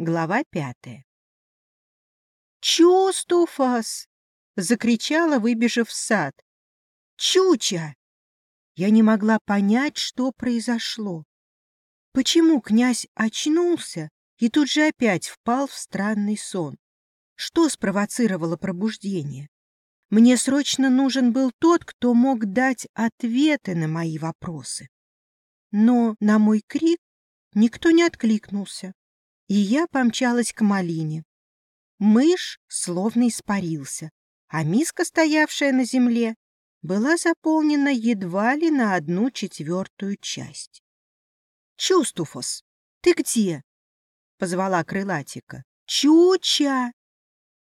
Глава пятая. «Чустуфас!» — закричала, выбежав в сад. «Чуча!» Я не могла понять, что произошло. Почему князь очнулся и тут же опять впал в странный сон? Что спровоцировало пробуждение? Мне срочно нужен был тот, кто мог дать ответы на мои вопросы. Но на мой крик никто не откликнулся и я помчалась к малине. Мышь словно испарился, а миска, стоявшая на земле, была заполнена едва ли на одну четвертую часть. «Чустуфос, ты где?» — позвала крылатика. «Чуча!»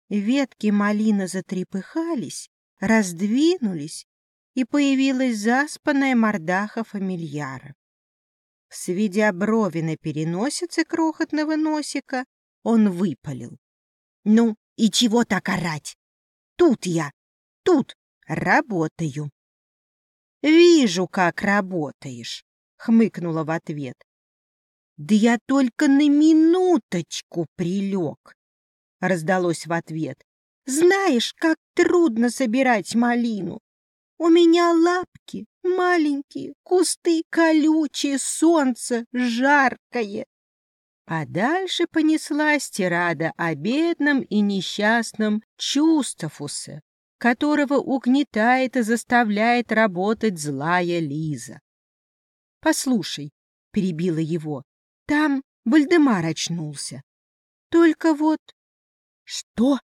Ветки малины затрепыхались, раздвинулись, и появилась заспанная мордаха фамильяра. Сведя брови на переносице крохотного носика, он выпалил. — Ну, и чего так орать? Тут я, тут работаю. — Вижу, как работаешь, — хмыкнула в ответ. — Да я только на минуточку прилег, — раздалось в ответ. — Знаешь, как трудно собирать малину. У меня лапки маленькие, кусты колючие, солнце жаркое. А дальше понеслась тирада о бедном и несчастном Чустафусе, которого угнетает и заставляет работать злая Лиза. «Послушай», — перебила его, — «там Вальдемар очнулся. Только вот...» «Что?»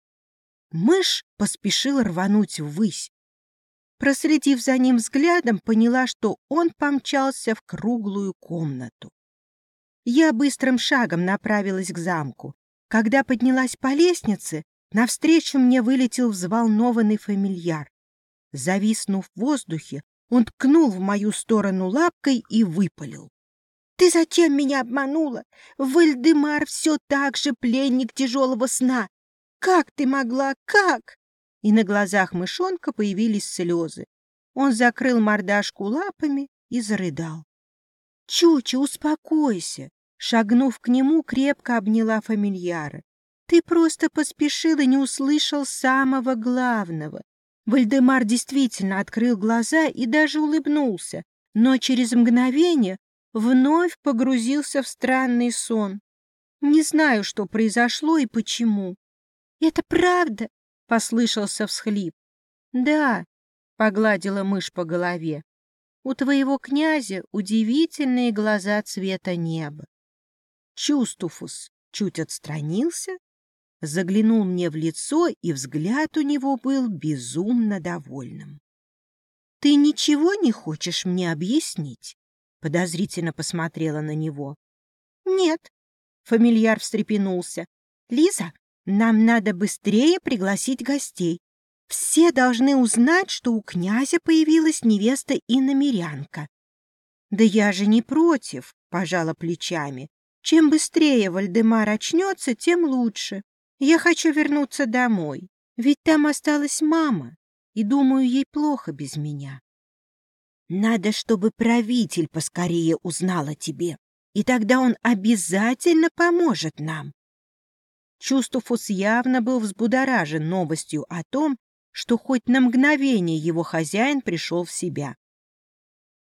Мышь поспешил рвануть ввысь, Проследив за ним взглядом, поняла, что он помчался в круглую комнату. Я быстрым шагом направилась к замку. Когда поднялась по лестнице, навстречу мне вылетел взволнованный фамильяр. Зависнув в воздухе, он ткнул в мою сторону лапкой и выпалил. — Ты зачем меня обманула? Вальдемар все так же пленник тяжелого сна. Как ты могла? Как? И на глазах мышонка появились слезы. Он закрыл мордашку лапами и зарыдал. — Чуча, успокойся! Шагнув к нему, крепко обняла фамильяра. Ты просто поспешил и не услышал самого главного. Вальдемар действительно открыл глаза и даже улыбнулся, но через мгновение вновь погрузился в странный сон. Не знаю, что произошло и почему. — Это правда? Послышался всхлип. «Да», — погладила мышь по голове, — «у твоего князя удивительные глаза цвета неба». Чустуфус чуть отстранился, заглянул мне в лицо, и взгляд у него был безумно довольным. «Ты ничего не хочешь мне объяснить?» Подозрительно посмотрела на него. «Нет», — фамильяр встрепенулся. «Лиза, нам надо быстрее пригласить гостей. Все должны узнать, что у князя появилась невеста и намерянка. Да я же не против, пожала плечами. Чем быстрее Вальдемар очнется, тем лучше. Я хочу вернуться домой, ведь там осталась мама, и, думаю, ей плохо без меня. Надо, чтобы правитель поскорее узнал о тебе, и тогда он обязательно поможет нам. Чувствуфус явно был взбудоражен новостью о том, что хоть на мгновение его хозяин пришел в себя.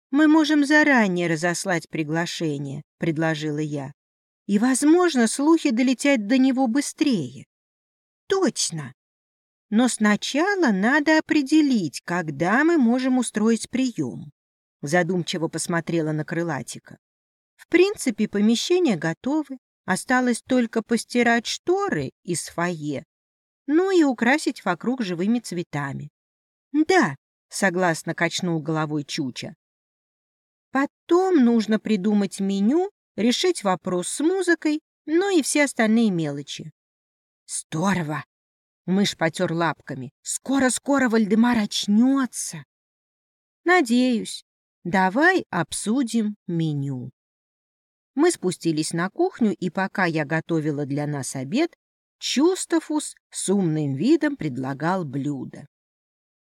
«Мы можем заранее разослать приглашение», — предложила я. «И, возможно, слухи долетят до него быстрее». «Точно! Но сначала надо определить, когда мы можем устроить прием», — задумчиво посмотрела на крылатика. «В принципе, помещения готовы. Осталось только постирать шторы из фойе, ну и украсить вокруг живыми цветами. — Да, — согласно качнул головой Чуча. Потом нужно придумать меню, решить вопрос с музыкой, ну и все остальные мелочи. — Здорово! — мышь потер лапками. — Скоро-скоро Вальдемар очнется. — Надеюсь. Давай обсудим меню. Мы спустились на кухню, и пока я готовила для нас обед, Чустафус с умным видом предлагал блюда.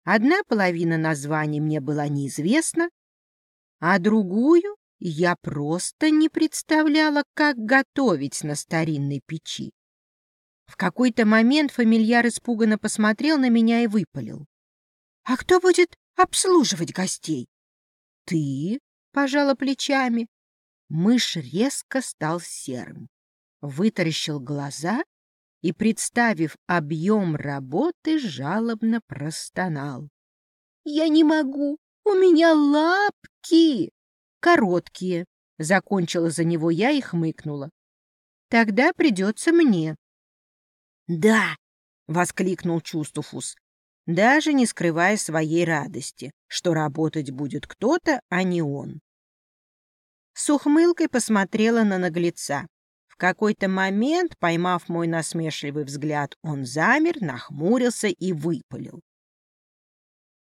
Одна половина названий мне была неизвестна, а другую я просто не представляла, как готовить на старинной печи. В какой-то момент фамильяр испуганно посмотрел на меня и выпалил. — А кто будет обслуживать гостей? — Ты, — пожала плечами. Мышь резко стал серым, вытаращил глаза и, представив объем работы, жалобно простонал. — Я не могу, у меня лапки! Короткие, — закончила за него я и хмыкнула. — Тогда придется мне. — Да! — воскликнул Чувствуфус, даже не скрывая своей радости, что работать будет кто-то, а не он. С ухмылкой посмотрела на наглеца. В какой-то момент, поймав мой насмешливый взгляд, он замер, нахмурился и выпалил.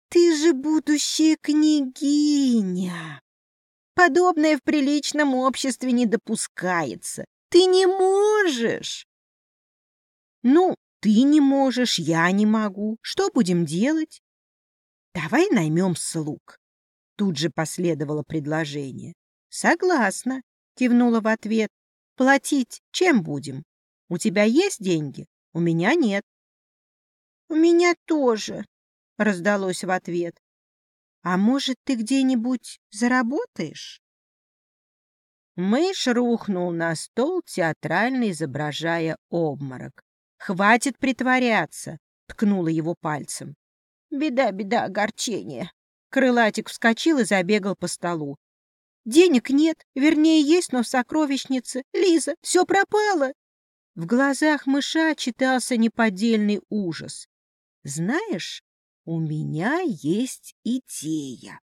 «Ты же будущая княгиня! Подобное в приличном обществе не допускается. Ты не можешь!» «Ну, ты не можешь, я не могу. Что будем делать?» «Давай наймем слуг». Тут же последовало предложение. «Согласна», — кивнула в ответ. «Платить чем будем? У тебя есть деньги? У меня нет». «У меня тоже», — раздалось в ответ. «А может, ты где-нибудь заработаешь?» Мышь рухнул на стол, театрально изображая обморок. «Хватит притворяться!» — ткнула его пальцем. «Беда, беда, огорчение!» Крылатик вскочил и забегал по столу. Денег нет, вернее, есть, но в сокровищнице. Лиза, все пропало. В глазах мыша читался неподдельный ужас. Знаешь, у меня есть идея,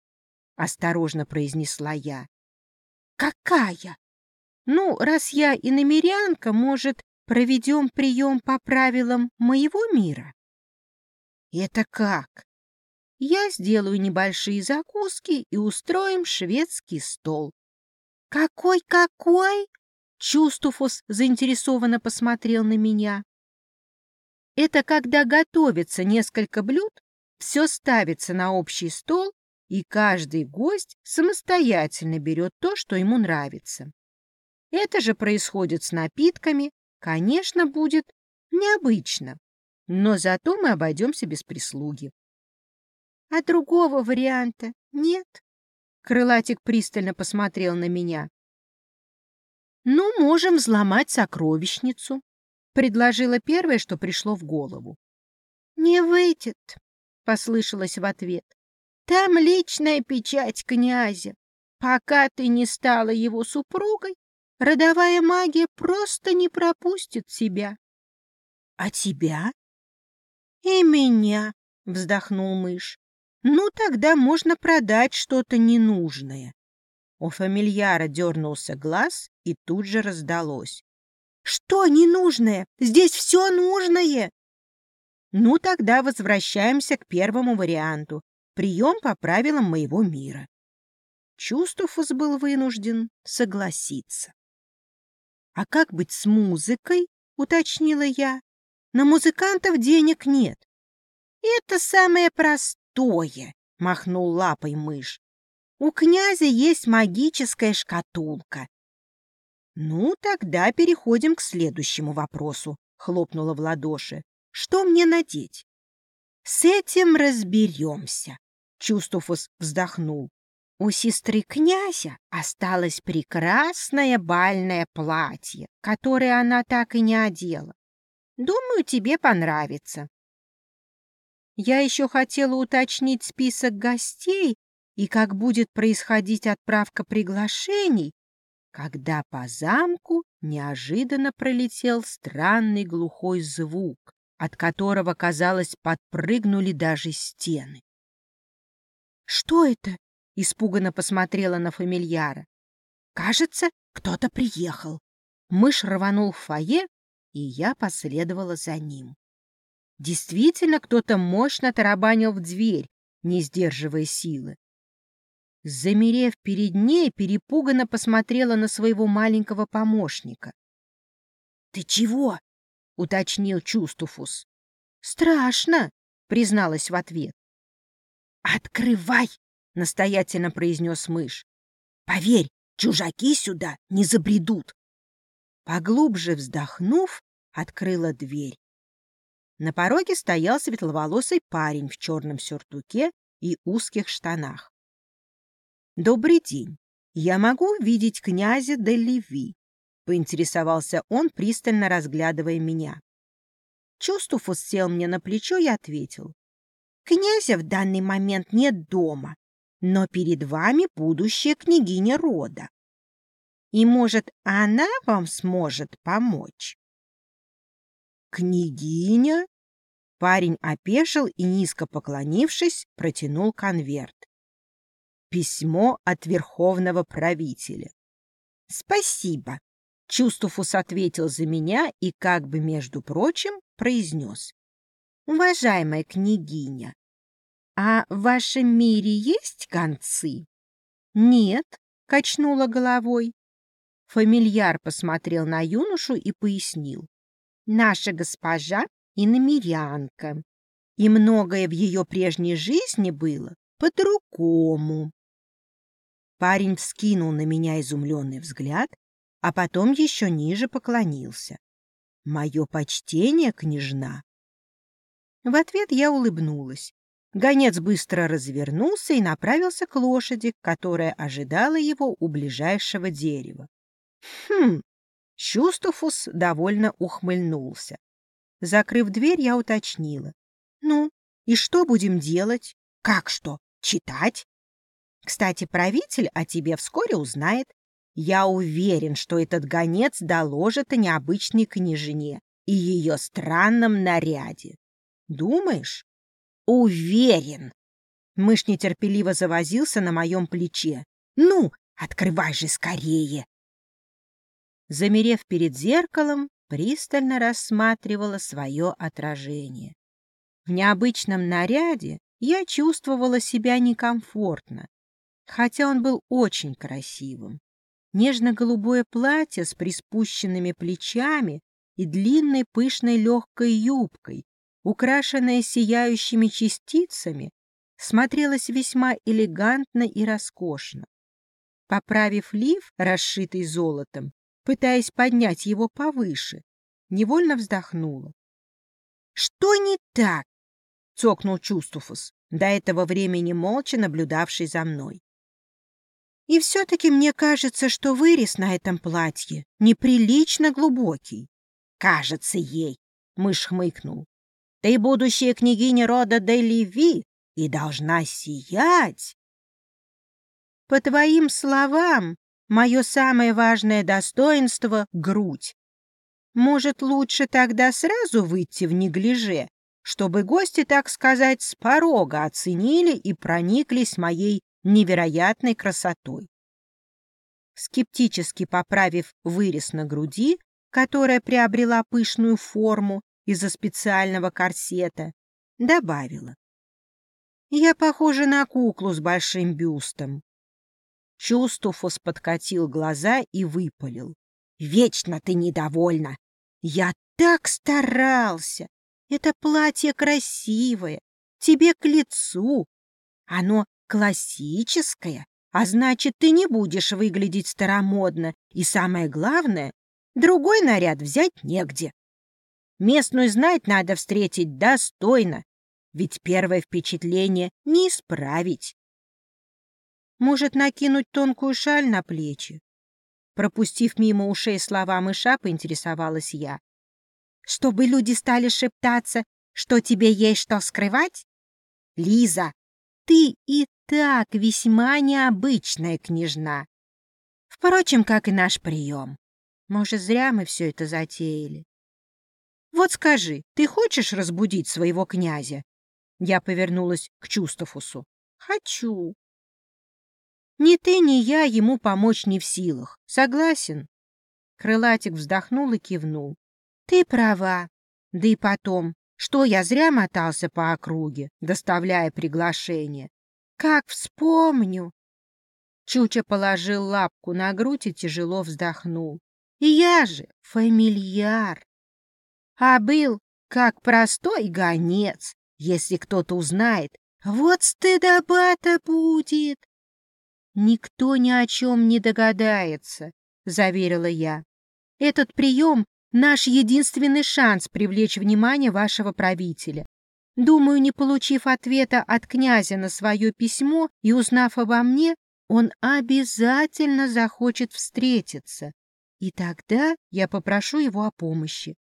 осторожно произнесла я. Какая? Ну, раз я и намерянка, может, проведем прием по правилам моего мира? Это как? Я сделаю небольшие закуски и устроим шведский стол. «Какой-какой?» Чувствуфус заинтересованно посмотрел на меня. Это когда готовится несколько блюд, все ставится на общий стол, и каждый гость самостоятельно берет то, что ему нравится. Это же происходит с напитками, конечно, будет необычно, но зато мы обойдемся без прислуги. А другого варианта нет. Крылатик пристально посмотрел на меня. Ну, можем взломать сокровищницу, предложила первое, что пришло в голову. Не выйдет, послышалось в ответ. Там личная печать князя. Пока ты не стала его супругой, родовая магия просто не пропустит себя. — А тебя? — И меня, — вздохнул мышь. Ну, тогда можно продать что-то ненужное. У фамильяра дернулся глаз и тут же раздалось. Что ненужное? Здесь все нужное. Ну, тогда возвращаемся к первому варианту. Прием по правилам моего мира. Чувствуфус был вынужден согласиться. «А как быть с музыкой?» — уточнила я. «На музыкантов денег нет». «Это самое простое пустое, — махнул лапой мышь. У князя есть магическая шкатулка. Ну, тогда переходим к следующему вопросу, — хлопнула в ладоши. Что мне надеть? С этим разберемся, — Чувствуфус вздохнул. У сестры князя осталось прекрасное бальное платье, которое она так и не одела. Думаю, тебе понравится. Я еще хотела уточнить список гостей и как будет происходить отправка приглашений, когда по замку неожиданно пролетел странный глухой звук, от которого, казалось, подпрыгнули даже стены. «Что это?» — испуганно посмотрела на фамильяра. «Кажется, кто-то приехал». Мышь рванул в фойе, и я последовала за ним. Действительно, кто-то мощно тарабанил в дверь, не сдерживая силы. Замерев перед ней, перепуганно посмотрела на своего маленького помощника. — Ты чего? — уточнил Чувствуфус. — Страшно, — призналась в ответ. — Открывай, — настоятельно произнес мышь. — Поверь, чужаки сюда не забредут. Поглубже вздохнув, открыла дверь. На пороге стоял светловолосый парень в черном сюртуке и узких штанах. «Добрый день. Я могу видеть князя де Леви?» — поинтересовался он, пристально разглядывая меня. Чувствуфус сел мне на плечо и ответил. «Князя в данный момент нет дома, но перед вами будущая княгиня рода. И, может, она вам сможет помочь?» «Княгиня?» Парень опешил и, низко поклонившись, протянул конверт. Письмо от верховного правителя. «Спасибо!» Чувствуфус ответил за меня и, как бы между прочим, произнес. «Уважаемая княгиня, а в вашем мире есть концы?» «Нет», — качнула головой. Фамильяр посмотрел на юношу и пояснил. «Наша госпожа иномерянка, и многое в ее прежней жизни было по-другому». Парень вскинул на меня изумленный взгляд, а потом еще ниже поклонился. «Мое почтение, княжна!» В ответ я улыбнулась. Гонец быстро развернулся и направился к лошади, которая ожидала его у ближайшего дерева. «Хм!» Чувствуфус довольно ухмыльнулся. Закрыв дверь, я уточнила. «Ну, и что будем делать?» «Как что? Читать?» «Кстати, правитель о тебе вскоре узнает. Я уверен, что этот гонец доложит о необычной княжне и ее странном наряде. Думаешь? Уверен. Мышь нетерпеливо завозился на моем плече. Ну, открывай же скорее. Замерев перед зеркалом, пристально рассматривала свое отражение. В необычном наряде я чувствовала себя некомфортно, хотя он был очень красивым. Нежно-голубое платье с приспущенными плечами и длинной пышной легкой юбкой, украшенное сияющими частицами, смотрелось весьма элегантно и роскошно. Поправив лиф, расшитый золотом, пытаясь поднять его повыше, невольно вздохнула. — Что не так? — цокнул Чувствуфус, до этого времени молча наблюдавший за мной. И все-таки мне кажется, что вырез на этом платье неприлично глубокий. Кажется ей, мышь хмыкнул. Ты будущая княгиня рода Деливи и должна сиять. По твоим словам, мое самое важное достоинство — грудь. Может, лучше тогда сразу выйти в неглиже, чтобы гости, так сказать, с порога оценили и прониклись моей невероятной красотой. Скептически поправив вырез на груди, которая приобрела пышную форму из-за специального корсета, добавила. «Я похожа на куклу с большим бюстом». Чувствуфус подкатил глаза и выпалил. «Вечно ты недовольна! Я так старался! Это платье красивое, тебе к лицу. Оно классическая, а значит, ты не будешь выглядеть старомодно, и самое главное, другой наряд взять негде. Местную знать надо встретить достойно, ведь первое впечатление не исправить. Может, накинуть тонкую шаль на плечи? Пропустив мимо ушей слова мыша, поинтересовалась я. Чтобы люди стали шептаться, что тебе есть что скрывать? Лиза, ты и так весьма необычная княжна. Впрочем, как и наш прием. Может, зря мы все это затеяли. Вот скажи, ты хочешь разбудить своего князя? Я повернулась к Чувствофусу. Хочу. Ни ты, ни я ему помочь не в силах. Согласен? Крылатик вздохнул и кивнул. Ты права. Да и потом, что я зря мотался по округе, доставляя приглашение. Как вспомню! Чуча положил лапку на грудь и тяжело вздохнул. И я же фамильяр. А был как простой гонец. Если кто-то узнает, вот стыдоба-то будет. Никто ни о чем не догадается, заверила я. Этот прием — наш единственный шанс привлечь внимание вашего правителя. Думаю, не получив ответа от князя на свое письмо и узнав обо мне, он обязательно захочет встретиться, и тогда я попрошу его о помощи.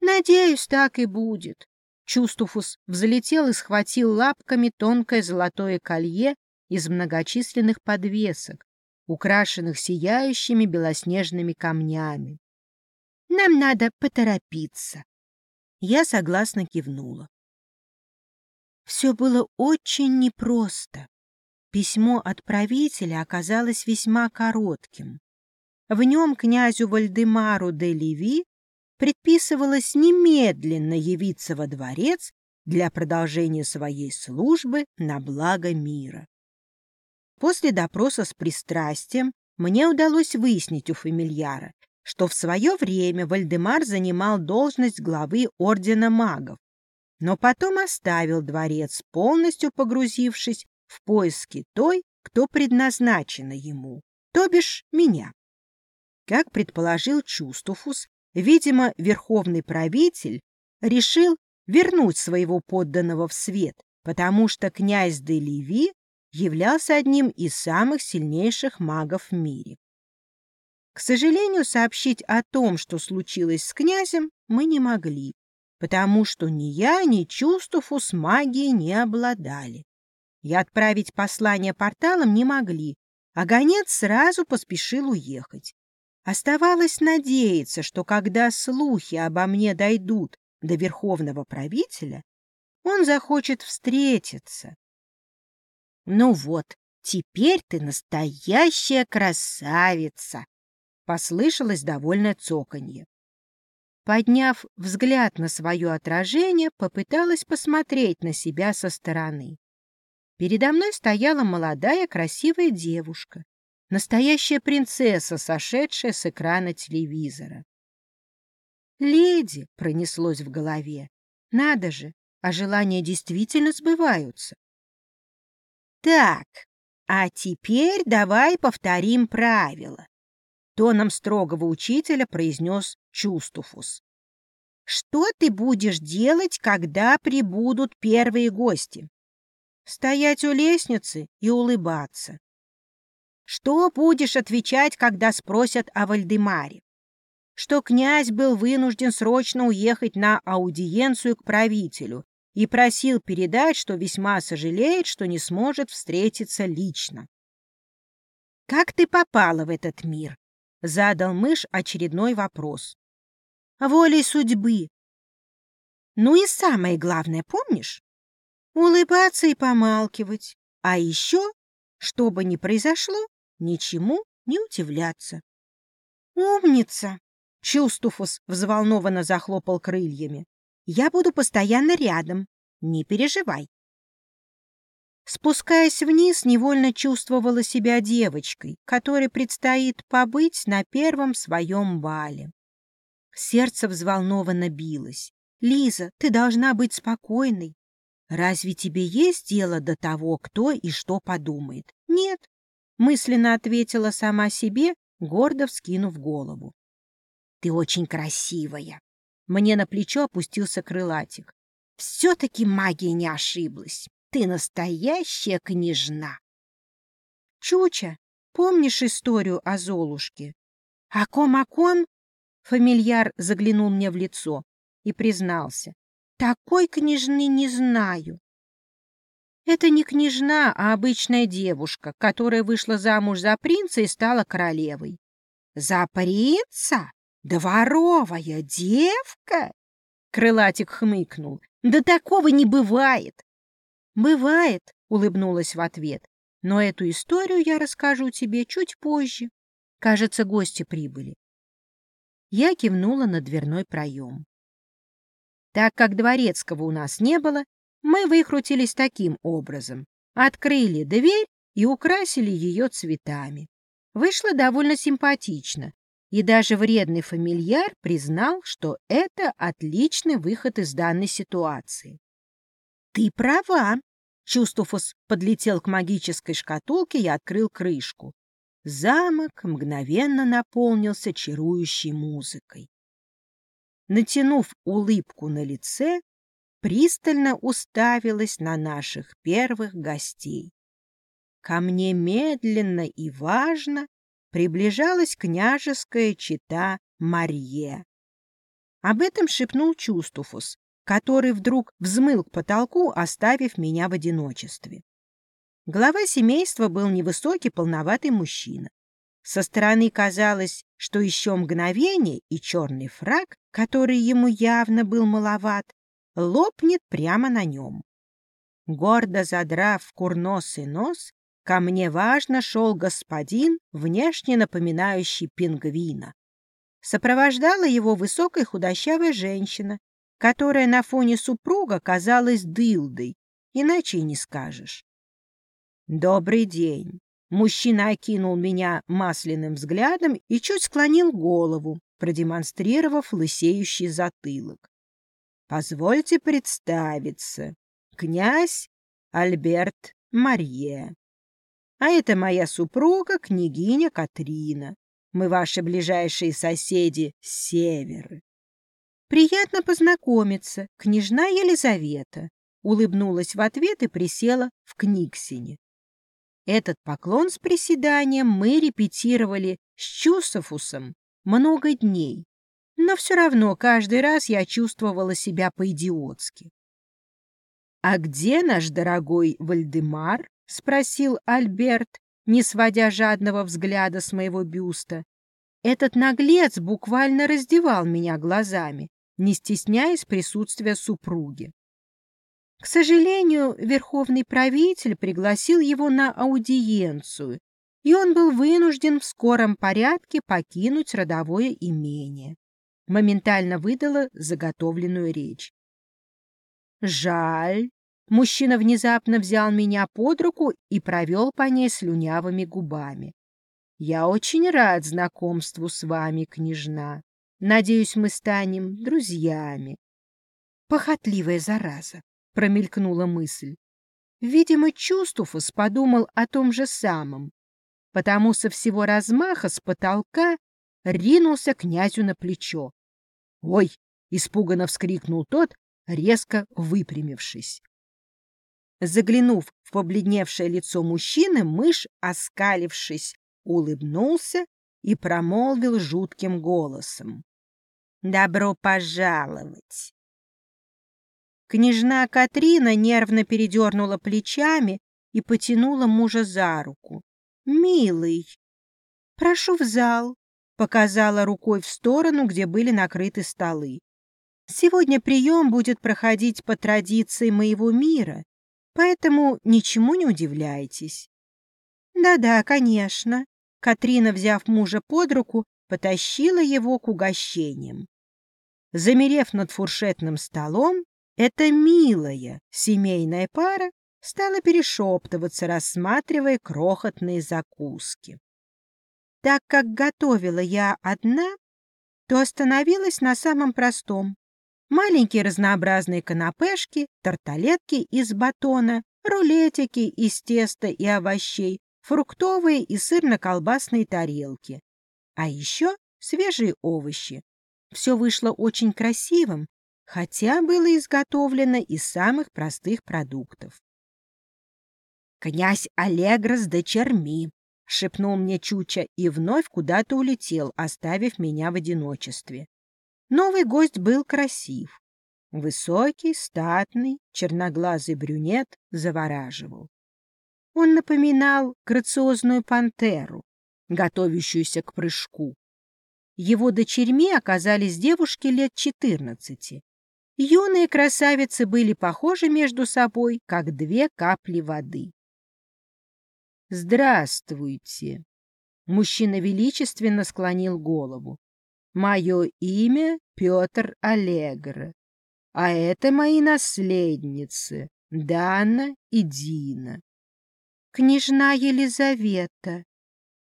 Надеюсь, так и будет. Чувствуфус взлетел и схватил лапками тонкое золотое колье из многочисленных подвесок, украшенных сияющими белоснежными камнями. Нам надо поторопиться. Я согласно кивнула. Все было очень непросто. Письмо отправителя оказалось весьма коротким. В нем князю Вальдемару де Леви предписывалось немедленно явиться во дворец для продолжения своей службы на благо мира. После допроса с пристрастием мне удалось выяснить у фамильяра, что в свое время Вальдемар занимал должность главы Ордена магов, но потом оставил дворец, полностью погрузившись в поиски той, кто предназначена ему, то бишь меня. Как предположил Чустуфус, видимо, верховный правитель решил вернуть своего подданного в свет, потому что князь де Леви являлся одним из самых сильнейших магов в мире. К сожалению, сообщить о том, что случилось с князем, мы не могли, потому что ни я, ни Чувствуфус магией не обладали. И отправить послание порталом не могли, а гонец сразу поспешил уехать. Оставалось надеяться, что когда слухи обо мне дойдут до верховного правителя, он захочет встретиться. «Ну вот, теперь ты настоящая красавица!» — послышалось довольное цоканье. Подняв взгляд на свое отражение, попыталась посмотреть на себя со стороны. Передо мной стояла молодая красивая девушка, настоящая принцесса, сошедшая с экрана телевизора. «Леди!» — пронеслось в голове. «Надо же, а желания действительно сбываются». «Так, а теперь давай повторим правила тоном строгого учителя произнес Чустуфус. «Что ты будешь делать, когда прибудут первые гости?» «Стоять у лестницы и улыбаться». «Что будешь отвечать, когда спросят о Вальдемаре?» «Что князь был вынужден срочно уехать на аудиенцию к правителю и просил передать, что весьма сожалеет, что не сможет встретиться лично». «Как ты попала в этот мир?» Задал мышь очередной вопрос. Волей судьбы. Ну и самое главное, помнишь? Улыбаться и помалкивать. А еще, что бы ни произошло, ничему не удивляться. Умница! Чувствуфус взволнованно захлопал крыльями. Я буду постоянно рядом. Не переживай. Спускаясь вниз, невольно чувствовала себя девочкой, которой предстоит побыть на первом своем бале. Сердце взволнованно билось. «Лиза, ты должна быть спокойной. Разве тебе есть дело до того, кто и что подумает?» «Нет», — мысленно ответила сама себе, гордо вскинув голову. «Ты очень красивая!» Мне на плечо опустился крылатик. «Все-таки магия не ошиблась. Ты настоящая княжна. Чуча, помнишь историю о Золушке? О ком, о ком? Фамильяр заглянул мне в лицо и признался. Такой княжны не знаю. Это не княжна, а обычная девушка, которая вышла замуж за принца и стала королевой. За принца? Дворовая девка? Крылатик хмыкнул. Да такого не бывает. «Бывает», — улыбнулась в ответ, «но эту историю я расскажу тебе чуть позже. Кажется, гости прибыли». Я кивнула на дверной проем. Так как дворецкого у нас не было, мы выкрутились таким образом. Открыли дверь и украсили ее цветами. Вышло довольно симпатично, и даже вредный фамильяр признал, что это отличный выход из данной ситуации. «Ты права», Чувствуфус подлетел к магической шкатулке и открыл крышку. Замок мгновенно наполнился чарующей музыкой. Натянув улыбку на лице, пристально уставилась на наших первых гостей. Ко мне медленно и важно приближалась княжеская чита Марье. Об этом шепнул Чустуфус, который вдруг взмыл к потолку, оставив меня в одиночестве. Глава семейства был невысокий, полноватый мужчина. Со стороны казалось, что еще мгновение, и черный фраг, который ему явно был маловат, лопнет прямо на нем. Гордо задрав курносый нос, ко мне важно шел господин, внешне напоминающий пингвина. Сопровождала его высокая худощавая женщина, которая на фоне супруга казалась дылдой, иначе и не скажешь. «Добрый день!» Мужчина окинул меня масляным взглядом и чуть склонил голову, продемонстрировав лысеющий затылок. Позвольте представиться. Князь Альберт Марье. А это моя супруга, княгиня Катрина. Мы ваши ближайшие соседи с севера. Приятно познакомиться, княжна Елизавета. Улыбнулась в ответ и присела в книгсине. Этот поклон с приседанием мы репетировали с Чусофусом много дней, но все равно каждый раз я чувствовала себя по-идиотски. «А где наш дорогой Вальдемар?» — спросил Альберт, не сводя жадного взгляда с моего бюста. Этот наглец буквально раздевал меня глазами, не стесняясь присутствия супруги. К сожалению, верховный правитель пригласил его на аудиенцию, и он был вынужден в скором порядке покинуть родовое имение моментально выдала заготовленную речь. «Жаль». Мужчина внезапно взял меня под руку и провел по ней слюнявыми губами. «Я очень рад знакомству с вами, княжна. Надеюсь, мы станем друзьями». «Похотливая зараза», — промелькнула мысль. Видимо, Чувствуфус подумал о том же самом, потому со всего размаха с потолка ринулся князю на плечо. «Ой!» — испуганно вскрикнул тот, резко выпрямившись. Заглянув в побледневшее лицо мужчины, мышь, оскалившись, улыбнулся и промолвил жутким голосом. «Добро пожаловать!» Княжна Катрина нервно передернула плечами и потянула мужа за руку. «Милый, прошу в зал, показала рукой в сторону, где были накрыты столы. Сегодня прием будет проходить по традиции моего мира, поэтому ничему не удивляйтесь. Да-да, конечно. Катрина, взяв мужа под руку, потащила его к угощениям. Замерев над фуршетным столом, эта милая семейная пара стала перешептываться, рассматривая крохотные закуски. Так как готовила я одна, то остановилась на самом простом. Маленькие разнообразные канапешки, тарталетки из батона, рулетики из теста и овощей, фруктовые и сырно-колбасные тарелки. А еще свежие овощи. Все вышло очень красивым, хотя было изготовлено из самых простых продуктов. «Князь Аллегра с дочерьми», — шепнул мне Чуча и вновь куда-то улетел, оставив меня в одиночестве. Новый гость был красив. Высокий, статный, черноглазый брюнет завораживал. Он напоминал грациозную пантеру, готовящуюся к прыжку. Его дочерьми оказались девушки лет четырнадцати. Юные красавицы были похожи между собой, как две капли воды. «Здравствуйте!» Мужчина величественно склонил голову. «Мое имя Петр Аллегро, а это мои наследницы Дана и Дина». «Княжна Елизавета».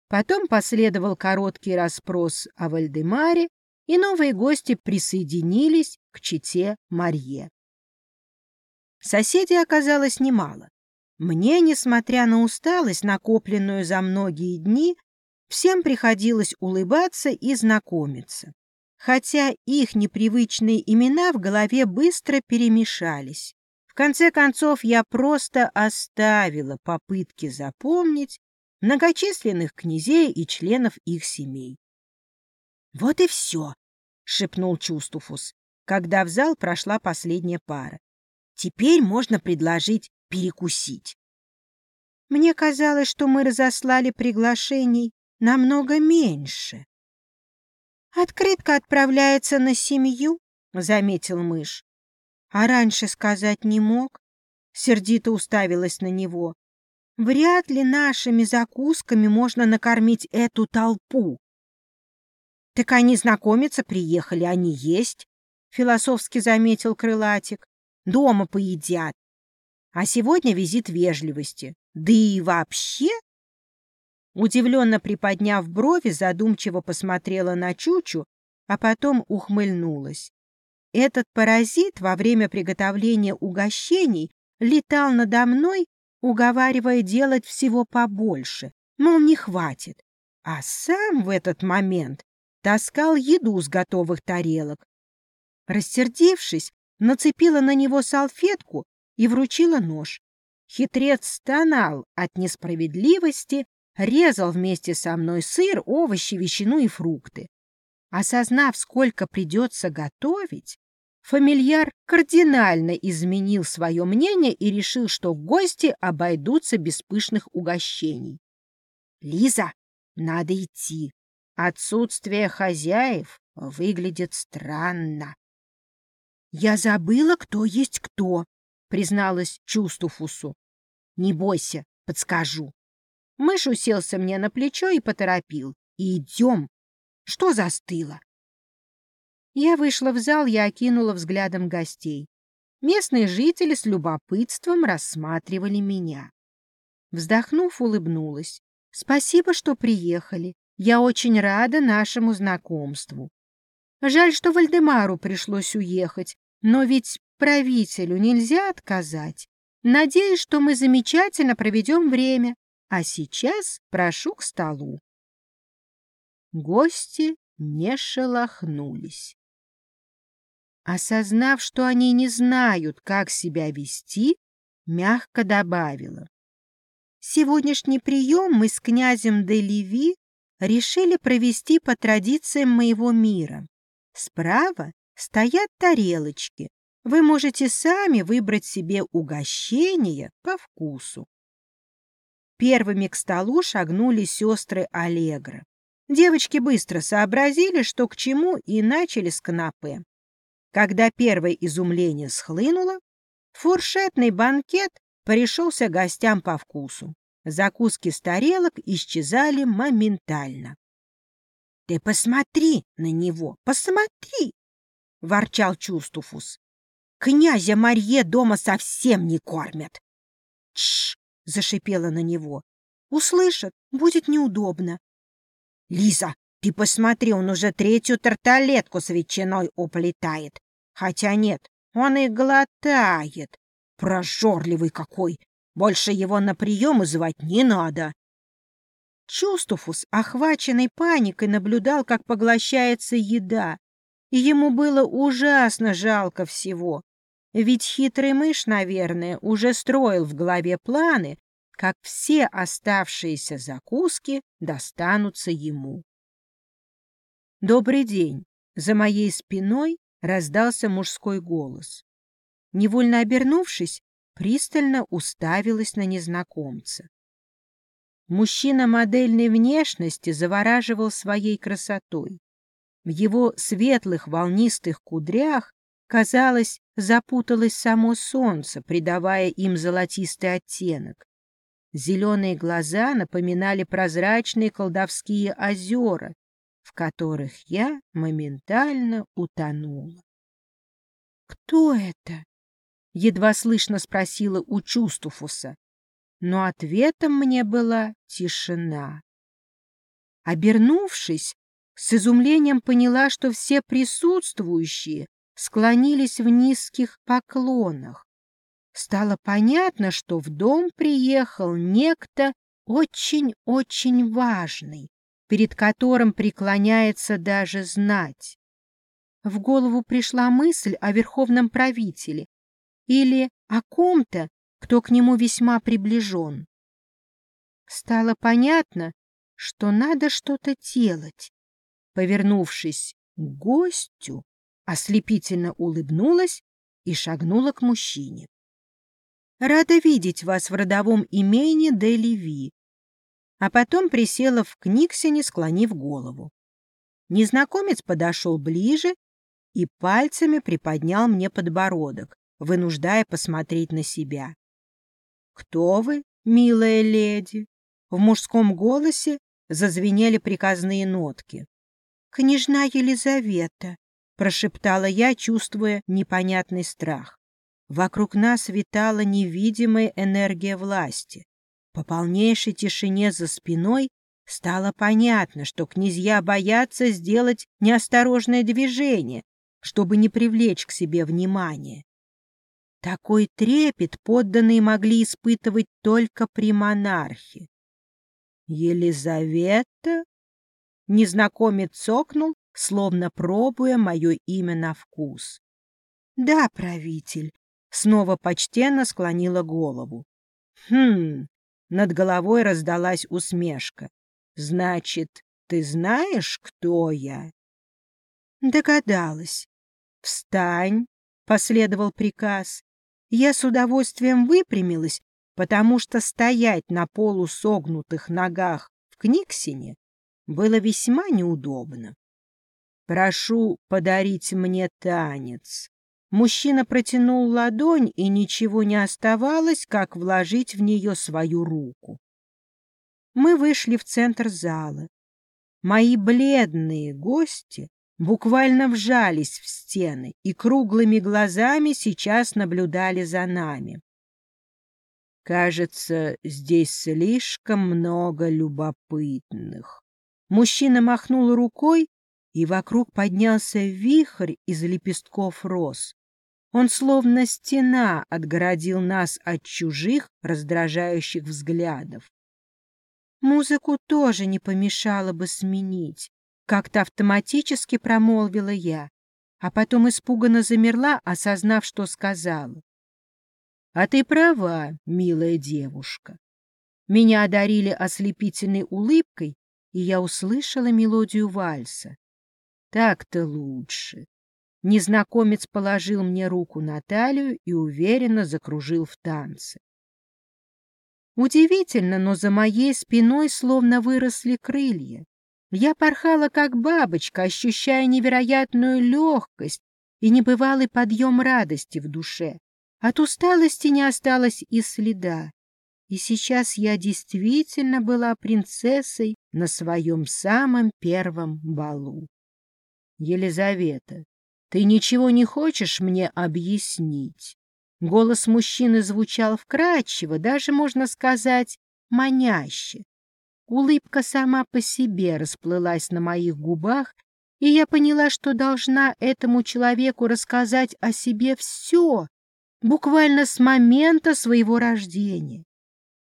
Потом последовал короткий расспрос о Вальдемаре, и новые гости присоединились к чете Марье. Соседей оказалось немало. Мне, несмотря на усталость, накопленную за многие дни, всем приходилось улыбаться и знакомиться, хотя их непривычные имена в голове быстро перемешались. В конце концов, я просто оставила попытки запомнить многочисленных князей и членов их семей. — Вот и все, — шепнул Чустуфус, когда в зал прошла последняя пара. — Теперь можно предложить перекусить. Мне казалось, что мы разослали приглашений намного меньше. «Открытка отправляется на семью», — заметил мышь. А раньше сказать не мог. Сердито уставилась на него. Вряд ли нашими закусками можно накормить эту толпу. Так они знакомиться приехали, они есть, философски заметил крылатик. Дома поедят. А сегодня визит вежливости. Да и вообще... Удивленно приподняв брови, задумчиво посмотрела на Чучу, а потом ухмыльнулась. Этот паразит во время приготовления угощений летал надо мной, уговаривая делать всего побольше, мол, не хватит, а сам в этот момент таскал еду с готовых тарелок. Рассердившись, нацепила на него салфетку и вручила нож. Хитрец стонал от несправедливости, резал вместе со мной сыр, овощи, ветчину и фрукты. Осознав, сколько придется готовить, Фамильяр кардинально изменил свое мнение и решил, что гости обойдутся без пышных угощений. «Лиза, надо идти. Отсутствие хозяев выглядит странно». «Я забыла, кто есть кто», — призналась Чустуфусу. «Не бойся, подскажу». Мышь уселся мне на плечо и поторопил. «Идем». «Что застыло?» Я вышла в зал, я окинула взглядом гостей. Местные жители с любопытством рассматривали меня. Вздохнув, улыбнулась. «Спасибо, что приехали. Я очень рада нашему знакомству. Жаль, что Вальдемару пришлось уехать, но ведь правителю нельзя отказать. Надеюсь, что мы замечательно проведем время. А сейчас прошу к столу». Гости не шелохнулись. Осознав, что они не знают, как себя вести, мягко добавила. Сегодняшний прием мы с князем де Леви решили провести по традициям моего мира. Справа стоят тарелочки. Вы можете сами выбрать себе угощение по вкусу. Первыми к столу шагнули сестры Аллегра. Девочки быстро сообразили, что к чему, и начали с канапе. Когда первое изумление схлынуло, фуршетный банкет пришелся гостям по вкусу. Закуски с тарелок исчезали моментально. — Ты посмотри на него, посмотри! — ворчал Чустуфус. — Князя Марье дома совсем не кормят. — Тш! — зашипела на него. — Услышат, будет неудобно. — Лиза, ты посмотри, он уже третью тарталетку с ветчиной уплетает. Хотя нет, он и глотает. Прожорливый какой! Больше его на прием звать не надо. Чувствуфус, охваченный паникой, наблюдал, как поглощается еда, и ему было ужасно жалко всего. Ведь хитрый мышь, наверное, уже строил в голове планы, как все оставшиеся закуски достанутся ему. «Добрый день!» За моей спиной раздался мужской голос. Невольно обернувшись, пристально уставилась на незнакомца. Мужчина модельной внешности завораживал своей красотой. В его светлых волнистых кудрях, казалось, запуталось само солнце, придавая им золотистый оттенок. Зеленые глаза напоминали прозрачные колдовские озера, в которых я моментально утонула. «Кто это?» — едва слышно спросила у Чустуфуса, но ответом мне была тишина. Обернувшись, с изумлением поняла, что все присутствующие склонились в низких поклонах. стало понятно, что в дом приехал некто очень-очень важный, перед которым преклоняется даже знать. В голову пришла мысль о верховном правителе или о ком-то, кто к нему весьма приближен. Стало понятно, что надо что-то делать. Повернувшись к гостю, ослепительно улыбнулась и шагнула к мужчине. «Рада видеть вас в родовом имении де Леви», а потом присела в книгсине, склонив голову. Незнакомец подошел ближе и пальцами приподнял мне подбородок, вынуждая посмотреть на себя. «Кто вы, милая леди?» В мужском голосе зазвенели приказные нотки. «Княжна Елизавета», — прошептала я, чувствуя непонятный страх. Вокруг нас витала невидимая энергия власти. По полнейшей тишине за спиной стало понятно, что князья боятся сделать неосторожное движение, чтобы не привлечь к себе внимание. Такой трепет подданные могли испытывать только при монархе. «Елизавета?» Незнакомец цокнул, словно пробуя мое имя на вкус. «Да, правитель», — снова почтенно склонила голову. «Хм...» — над головой раздалась усмешка. «Значит, ты знаешь, кто я?» Догадалась. «Встань!» — последовал приказ. Я с удовольствием выпрямилась, потому что стоять на полусогнутых ногах в Книксине было весьма неудобно. «Прошу подарить мне танец». Мужчина протянул ладонь, и ничего не оставалось, как вложить в нее свою руку. Мы вышли в центр зала. Мои бледные гости буквально вжались в стены и круглыми глазами сейчас наблюдали за нами. Кажется, здесь слишком много любопытных. Мужчина махнул рукой, и вокруг поднялся вихрь из лепестков роз. Он словно стена отгородил нас от чужих раздражающих взглядов. Музыку тоже не помешало бы сменить, как-то автоматически промолвила я, а потом испуганно замерла, осознав, что сказала. А ты права, милая девушка. Меня одарили ослепительной улыбкой, и я услышала мелодию вальса. Так-то лучше. Незнакомец положил мне руку на талию и уверенно закружил в танце. Удивительно, но за моей спиной словно выросли крылья. Я порхала, как бабочка, ощущая невероятную легкость и небывалый подъем радости в душе. От усталости не осталось и следа. И сейчас я действительно была принцессой на своем самом первом балу. Елизавета, ты ничего не хочешь мне объяснить? Голос мужчины звучал вкрадчиво, даже, можно сказать, маняще. Улыбка сама по себе расплылась на моих губах, и я поняла, что должна этому человеку рассказать о себе все, буквально с момента своего рождения.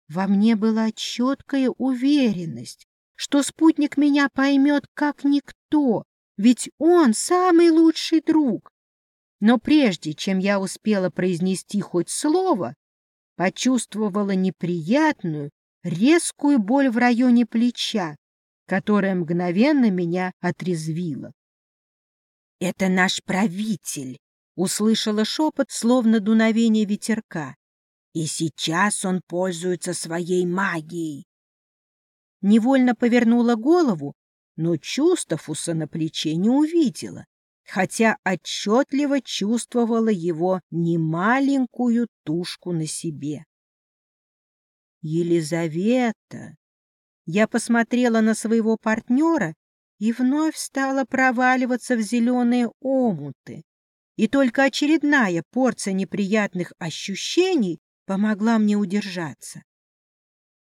Во мне была четкая уверенность, что спутник меня поймет как никто, ведь он самый лучший друг. Но прежде чем я успела произнести хоть слово, почувствовала неприятную, резкую боль в районе плеча, которая мгновенно меня отрезвила. «Это наш правитель!» Услышала шепот, словно дуновение ветерка. И сейчас он пользуется своей магией. Невольно повернула голову, но Чувствовуса на плече не увидела, хотя отчетливо чувствовала его немаленькую тушку на себе. Елизавета! Я посмотрела на своего партнера и вновь стала проваливаться в зеленые омуты и только очередная порция неприятных ощущений помогла мне удержаться.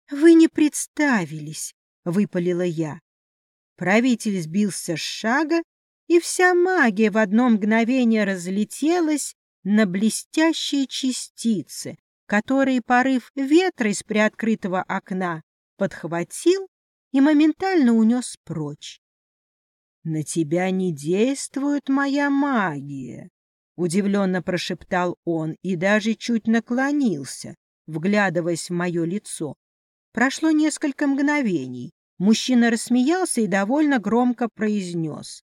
«Вы не представились», — выпалила я. Правитель сбился с шага, и вся магия в одно мгновение разлетелась, на блестящие частицы, которые порыв ветра из приоткрытого окна подхватил и моментально унес прочь. «На тебя не действует моя магия», — удивленно прошептал он и даже чуть наклонился, вглядываясь в мое лицо. Прошло несколько мгновений. Мужчина рассмеялся и довольно громко произнес.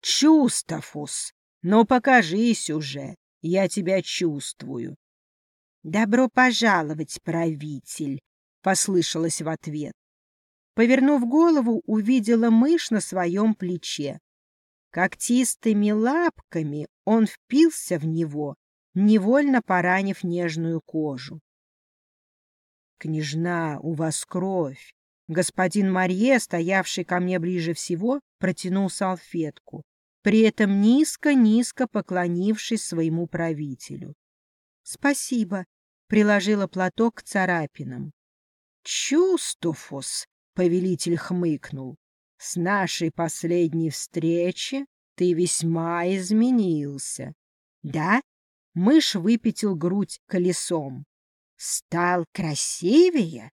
«Чустафус, ну покажись уже, я тебя чувствую». «Добро пожаловать, правитель», — послышалось в ответ. Повернув голову, увидела мышь на своем плече. Когтистыми лапками он впился в него, невольно поранив нежную кожу. «Княжна, у вас кровь!» Господин Марье, стоявший ко мне ближе всего, протянул салфетку, при этом низко-низко поклонившись своему правителю. «Спасибо», — приложила платок к царапинам. «Чувствуфус», — повелитель хмыкнул, — «с нашей последней встречи ты весьма изменился». «Да?» — мышь выпятил грудь колесом. «Стал красивее?»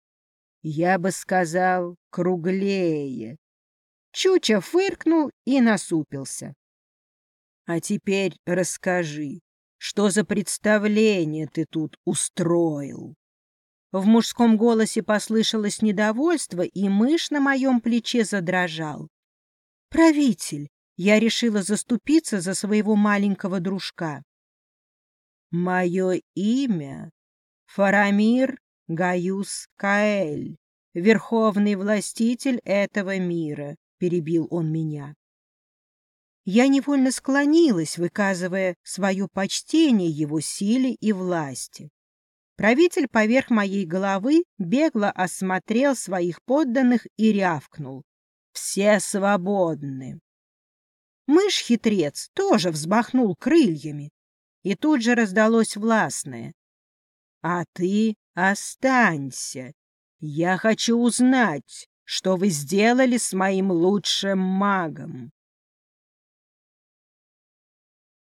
«Я бы сказал, круглее». Чуча фыркнул и насупился. «А теперь расскажи, что за представление ты тут устроил?» В мужском голосе послышалось недовольство, и мышь на моем плече задрожал. «Правитель!» Я решила заступиться за своего маленького дружка. «Мое имя Фарамир Гаюс Каэль, верховный властитель этого мира», — перебил он меня. Я невольно склонилась, выказывая свое почтение его силе и власти. Правитель поверх моей головы бегло осмотрел своих подданных и рявкнул. «Все свободны!» Мышь-хитрец тоже взмахнул крыльями, и тут же раздалось властное. «А ты останься! Я хочу узнать, что вы сделали с моим лучшим магом!»